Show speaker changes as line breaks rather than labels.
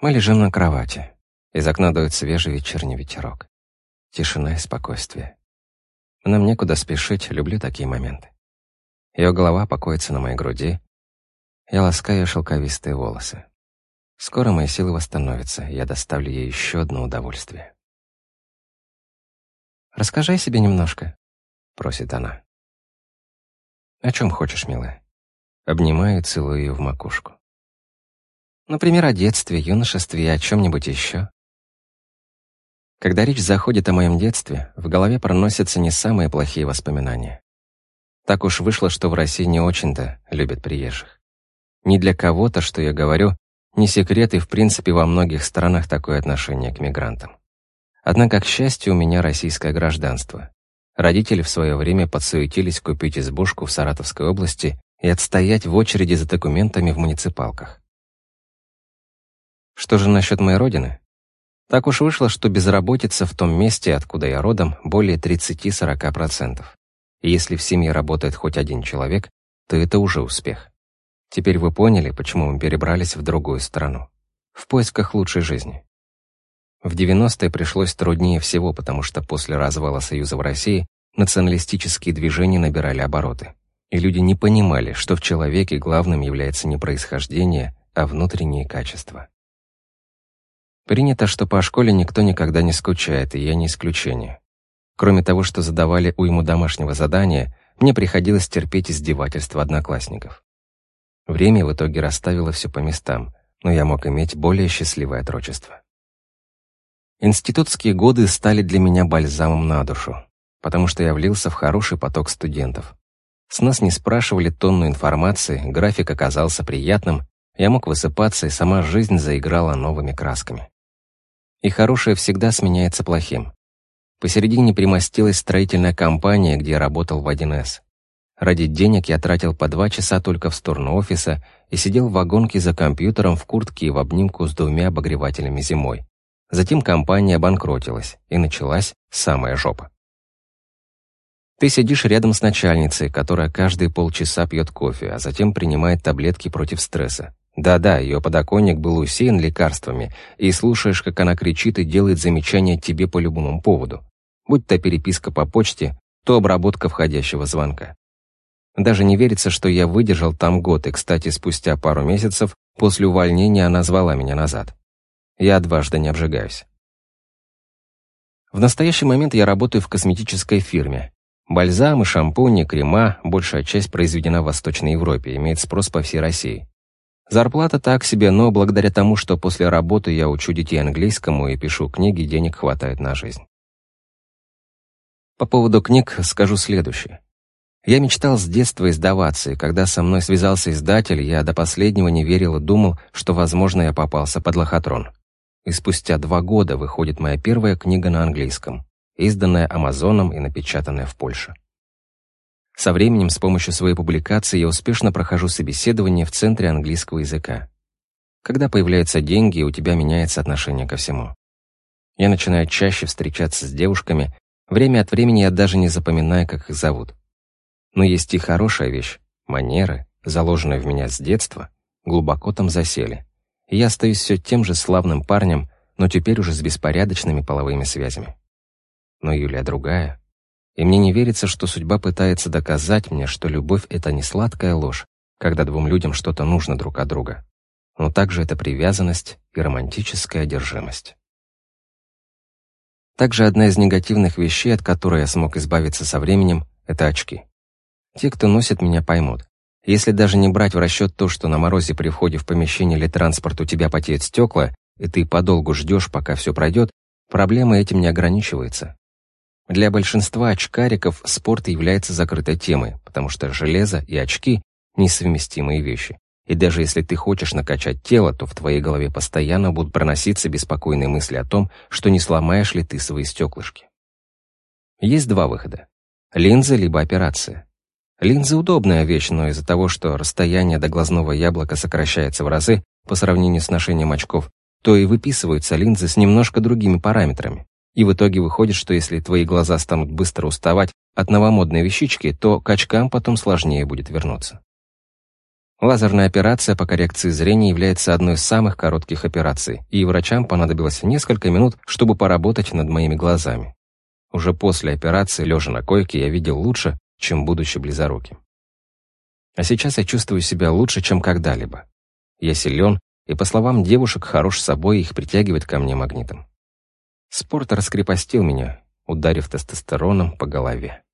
Мы лежим на кровати. Из окна дует свежий вечерний ветерок. Тишина и спокойствие. Нам некуда спешить, люблю такие моменты. Ее голова покоится на моей груди. Я ласкаю шелковистые волосы. Скоро мои силы восстановятся, я доставлю ей еще одно удовольствие. «Расскажи о себе немножко», — просит она. «О чем хочешь, милая?» Обнимаю и целую ее в макушку. Например, о детстве, юношестве и о чем-нибудь еще. Когда речь заходит о моем детстве, в голове проносятся не самые плохие воспоминания. Так уж вышло, что в России не очень-то любят приезжих. Не для кого-то, что я говорю, не секрет и в принципе во многих странах такое отношение к мигрантам. Однако, к счастью, у меня российское гражданство. Родители в свое время подсуетились купить избушку в Саратовской области и отстоять в очереди за документами в муниципалках. Что же насчет моей родины? Так уж вышло, что безработица в том месте, откуда я родом, более 30-40%. И если в семье работает хоть один человек, то это уже успех. Теперь вы поняли, почему мы перебрались в другую страну. В поисках лучшей жизни. В 90-е пришлось труднее всего, потому что после развала Союза в России националистические движения набирали обороты. И люди не понимали, что в человеке главным является не происхождение, а внутренние качества. Принято, что по школе никто никогда не скучает, и я не исключение. Кроме того, что задавали уйму домашнего задания, мне приходилось терпеть издевательства одноклассников. Время в итоге расставило все по местам, но я мог иметь более счастливое отрочество. Институтские годы стали для меня бальзамом на душу, потому что я влился в хороший поток студентов. С нас не спрашивали тонну информации, график оказался приятным, я мог высыпаться, и сама жизнь заиграла новыми красками и хорошее всегда сменяется плохим. Посередине примостилась строительная компания, где я работал в 1С. Ради денег я тратил по два часа только в сторону офиса и сидел в вагонке за компьютером в куртке и в обнимку с двумя обогревателями зимой. Затем компания обанкротилась, и началась самая жопа. Ты сидишь рядом с начальницей, которая каждые полчаса пьет кофе, а затем принимает таблетки против стресса. Да-да, ее подоконник был усеян лекарствами, и слушаешь, как она кричит и делает замечания тебе по любому поводу. Будь то переписка по почте, то обработка входящего звонка. Даже не верится, что я выдержал там год, и, кстати, спустя пару месяцев после увольнения она звала меня назад. Я дважды не обжигаюсь. В настоящий момент я работаю в косметической фирме. Бальзамы, шампуни, крема, большая часть произведена в Восточной Европе, имеет спрос по всей России. Зарплата так себе, но благодаря тому, что после работы я учу детей английскому и пишу книги, денег хватает на жизнь. По поводу книг скажу следующее. Я мечтал с детства издаваться, и когда со мной связался издатель, я до последнего не верил и думал, что, возможно, я попался под лохотрон. И спустя два года выходит моя первая книга на английском, изданная Амазоном и напечатанная в Польше. Со временем с помощью своей публикации я успешно прохожу собеседование в Центре английского языка. Когда появляются деньги, у тебя меняется отношение ко всему. Я начинаю чаще встречаться с девушками, время от времени я даже не запоминаю, как их зовут. Но есть и хорошая вещь — манеры, заложенные в меня с детства, глубоко там засели. И я остаюсь все тем же славным парнем, но теперь уже с беспорядочными половыми связями. Но Юлия другая. И мне не верится, что судьба пытается доказать мне, что любовь — это не сладкая ложь, когда двум людям что-то нужно друг от друга. Но также это привязанность и романтическая одержимость. Также одна из негативных вещей, от которой я смог избавиться со временем, это очки. Те, кто носит меня, поймут. Если даже не брать в расчет то, что на морозе при входе в помещение или транспорт у тебя потеют стекла, и ты подолгу ждешь, пока все пройдет, проблема этим не ограничивается. Для большинства очкариков спорт является закрытой темой, потому что железо и очки — несовместимые вещи. И даже если ты хочешь накачать тело, то в твоей голове постоянно будут проноситься беспокойные мысли о том, что не сломаешь ли ты свои стеклышки. Есть два выхода. Линзы либо операция. Линзы — удобная вещь, но из-за того, что расстояние до глазного яблока сокращается в разы по сравнению с ношением очков, то и выписываются линзы с немножко другими параметрами. И в итоге выходит, что если твои глаза станут быстро уставать от новомодной вещички, то к очкам потом сложнее будет вернуться. Лазерная операция по коррекции зрения является одной из самых коротких операций, и врачам понадобилось несколько минут, чтобы поработать над моими глазами. Уже после операции, лежа на койке, я видел лучше, чем будучи близоруким. А сейчас я чувствую себя лучше, чем когда-либо. Я силен, и, по словам девушек, хорош собой их притягивает ко мне магнитом. Спорт раскрепостил меня, ударив тестостероном по голове.